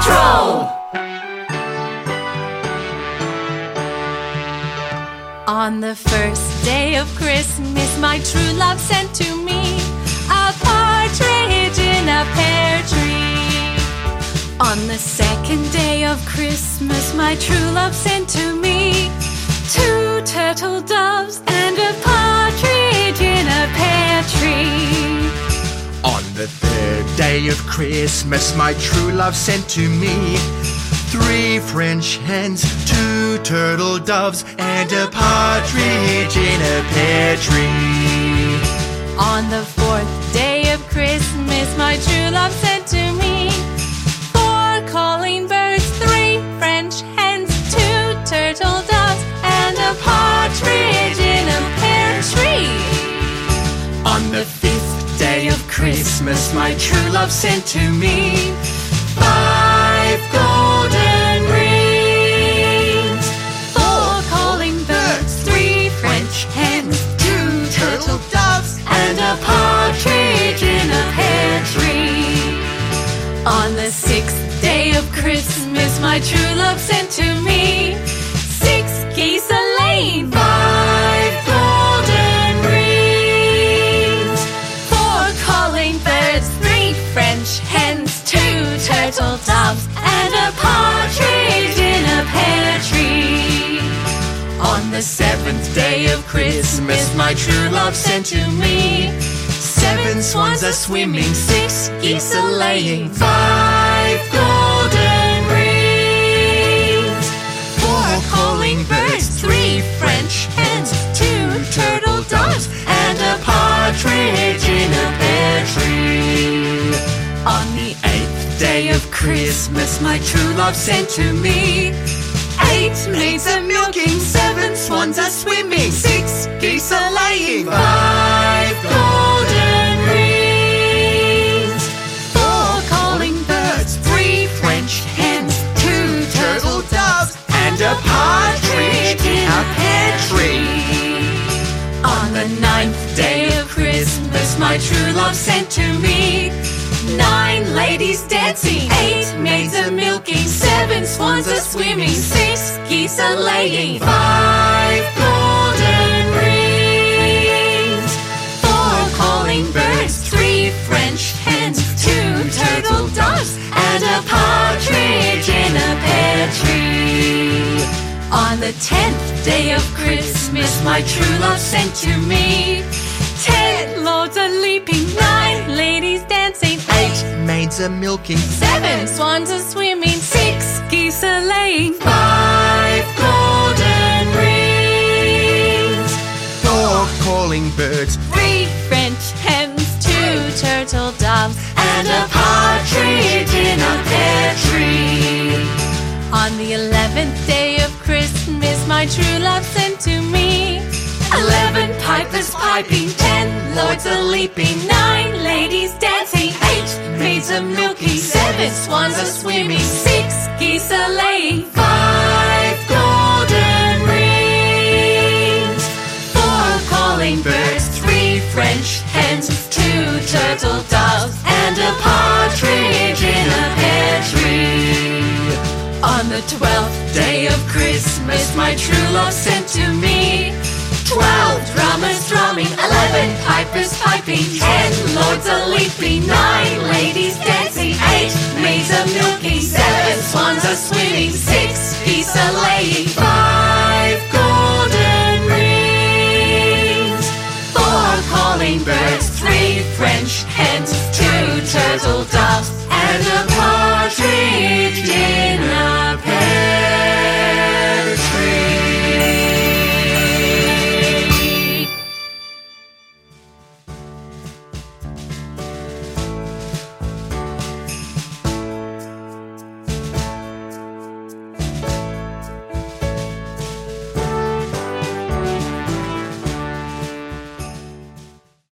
Patrol! On the first day of Christmas, my true love sent to me a partridge in a pear tree. On the second day of Christmas, my true love sent to me two turtle doves day of Christmas, my true love sent to me three French hens, two turtle doves, and a partridge in a pear tree. On the fourth day of Christmas, my true my true love sent to me five golden rings, Four calling birds, three French hens, two turtle doves, and a partridge in a pear tree. On the sixth day of Christmas, my true love sent French hens, two turtle doves, and a partridge in a pear tree. On the seventh day of Christmas, my true love sent to me seven swans are swimming, six geese are laying, five golden rings, four calling birds, three French hens, two turtle Christmas, my true love sent to me. Eight maids are milking, seven swans are swimming, six geese are laying, five golden rings, four calling birds, three French hens, two turtle doves, and a partridge in a pear tree. On the ninth day of Christmas, my true love sent to me. Nine ladies dancing, eight maids are milking, seven swans are swimming, six geese are laying, five golden rings, four calling birds, three French hens, two turtle doves, and a partridge in a pear tree. On the tenth day of Christmas, my true love sent to me are milking, Seven swans are swimming, six geese are laying, five golden rings, four calling birds, three French hens, two turtle doves, and a partridge in a pear tree. On the eleventh day of Christmas, my true love sent to me. Eleven pipers piping, ten lords a leaping, nine ladies dancing, maids are milking, seven. Swans are swimming, six geese are laying, Five golden rings, four calling birds, three French hens, two turtle doves, and a partridge in a pear tree. On the twelfth Day of Christmas, my true love sent to me. Twelve drummers drumming, eleven pipers piping, ten clouds leaping, nine ladies dancing, eight. Maids a milking, seven. Swans a swimming, six. Geese a laying, five golden rings, four calling birds, three French hens, two turtle doves, and a partridge in a